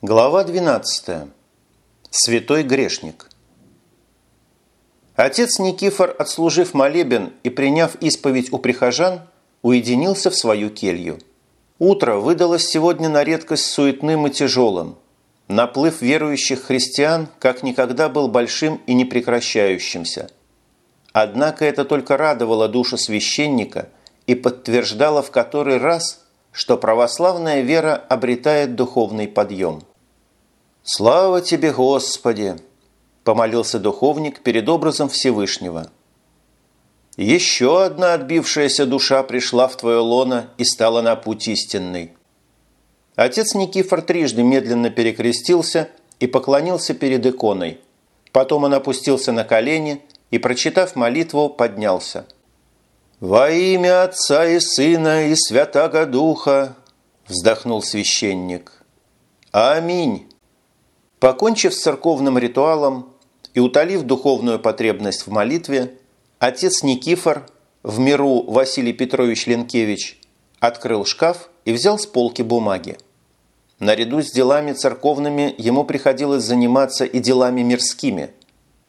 Глава 12. Святой грешник. Отец Никифор, отслужив молебен и приняв исповедь у прихожан, уединился в свою келью. Утро выдалось сегодня на редкость суетным и тяжелым. Наплыв верующих христиан как никогда был большим и непрекращающимся. Однако это только радовало душу священника и подтверждало в который раз, что православная вера обретает духовный подъем. «Слава тебе, Господи!» – помолился духовник перед образом Всевышнего. «Еще одна отбившаяся душа пришла в твое лоно и стала на путь истинный». Отец Никифор трижды медленно перекрестился и поклонился перед иконой. Потом он опустился на колени и, прочитав молитву, поднялся. «Во имя Отца и Сына и Святаго Духа!» – вздохнул священник. «Аминь!» Покончив с церковным ритуалом и утолив духовную потребность в молитве, отец Никифор, в миру Василий Петрович Ленкевич, открыл шкаф и взял с полки бумаги. Наряду с делами церковными ему приходилось заниматься и делами мирскими.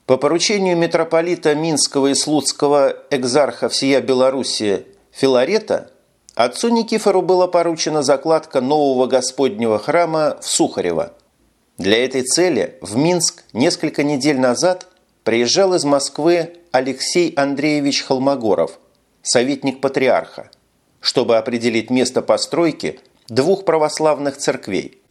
По поручению митрополита Минского и Слуцкого экзарха всея Белоруссии Филарета отцу Никифору была поручена закладка нового Господнего храма в Сухарево – для этой цели в Минск несколько недель назад приезжал из Москвы Алексей Андреевич Холмогоров, советник патриарха, чтобы определить место постройки двух православных церквей.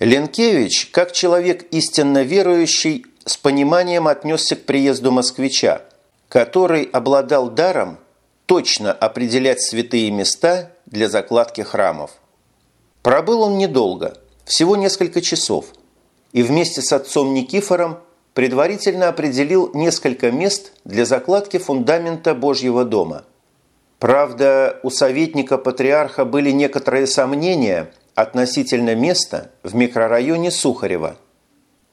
Ленкевич, как человек истинно верующий, с пониманием отнесся к приезду москвича, который обладал даром точно определять святые места для закладки храмов. Пробыл он недолго, всего несколько часов – и вместе с отцом Никифором предварительно определил несколько мест для закладки фундамента Божьего дома. Правда, у советника патриарха были некоторые сомнения относительно места в микрорайоне Сухарева.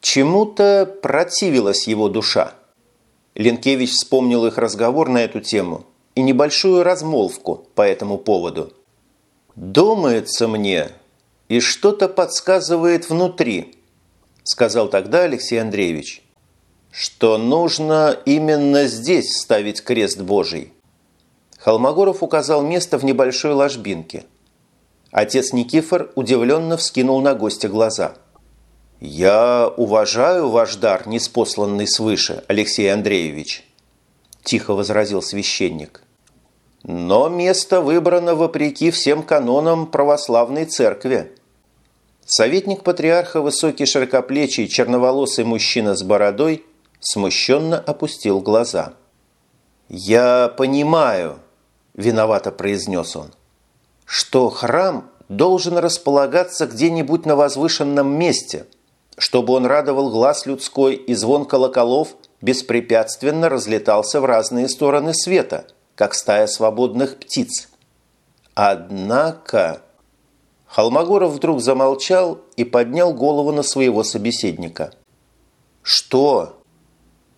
Чему-то противилась его душа. Ленкевич вспомнил их разговор на эту тему и небольшую размолвку по этому поводу. «Думается мне, и что-то подсказывает внутри», сказал тогда Алексей Андреевич, что нужно именно здесь ставить крест Божий. Холмогоров указал место в небольшой ложбинке. Отец Никифор удивленно вскинул на гостя глаза. «Я уважаю ваш дар, неспосланный свыше, Алексей Андреевич», – тихо возразил священник. «Но место выбрано вопреки всем канонам православной церкви». Советник патриарха, высокий широкоплечий черноволосый мужчина с бородой, смущенно опустил глаза. «Я понимаю», – виновато произнес он, – «что храм должен располагаться где-нибудь на возвышенном месте, чтобы он радовал глаз людской и звон колоколов беспрепятственно разлетался в разные стороны света, как стая свободных птиц. Однако...» Холмогоров вдруг замолчал и поднял голову на своего собеседника. «Что?»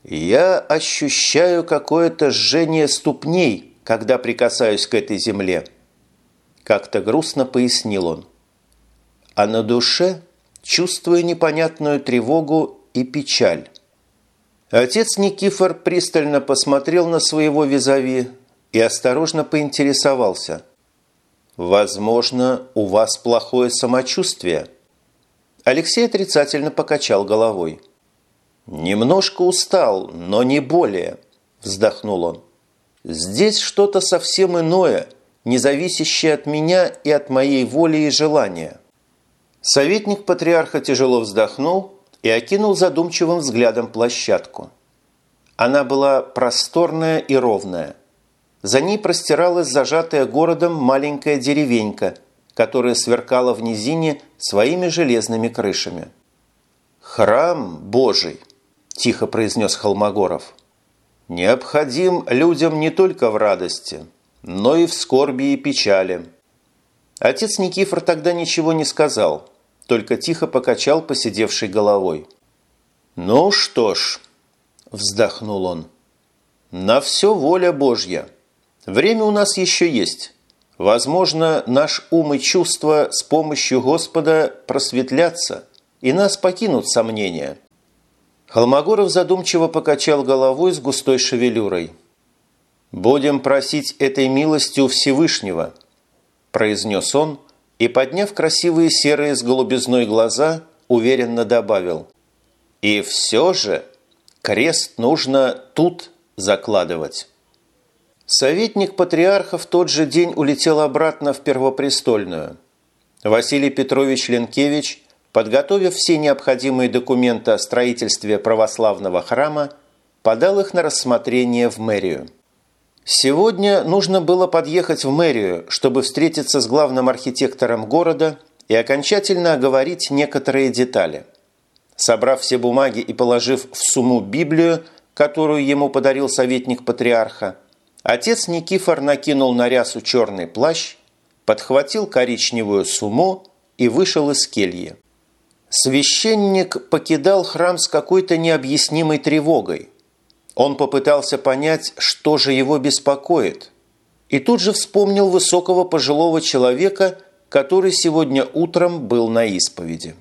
«Я ощущаю какое-то жжение ступней, когда прикасаюсь к этой земле», – как-то грустно пояснил он. «А на душе чувствую непонятную тревогу и печаль». Отец Никифор пристально посмотрел на своего визави и осторожно поинтересовался – «Возможно, у вас плохое самочувствие». Алексей отрицательно покачал головой. «Немножко устал, но не более», – вздохнул он. «Здесь что-то совсем иное, не зависящее от меня и от моей воли и желания». Советник патриарха тяжело вздохнул и окинул задумчивым взглядом площадку. Она была просторная и ровная – за ней простиралась зажатая городом маленькая деревенька, которая сверкала в низине своими железными крышами. «Храм Божий!» – тихо произнес Холмогоров. «Необходим людям не только в радости, но и в скорби и печали». Отец Никифор тогда ничего не сказал, только тихо покачал посидевшей головой. «Ну что ж», – вздохнул он, – «на все воля Божья». Время у нас еще есть. Возможно, наш ум и чувства с помощью Господа просветлятся, и нас покинут сомнения. Холмогоров задумчиво покачал головой с густой шевелюрой. «Будем просить этой милости у Всевышнего», – произнес он и, подняв красивые серые с голубизной глаза, уверенно добавил. «И все же крест нужно тут закладывать». Советник патриарха в тот же день улетел обратно в Первопрестольную. Василий Петрович Ленкевич, подготовив все необходимые документы о строительстве православного храма, подал их на рассмотрение в мэрию. Сегодня нужно было подъехать в мэрию, чтобы встретиться с главным архитектором города и окончательно оговорить некоторые детали. Собрав все бумаги и положив в сумму Библию, которую ему подарил советник патриарха, Отец Никифор накинул на рясу черный плащ, подхватил коричневую сумму и вышел из кельи. Священник покидал храм с какой-то необъяснимой тревогой. Он попытался понять, что же его беспокоит, и тут же вспомнил высокого пожилого человека, который сегодня утром был на исповеди.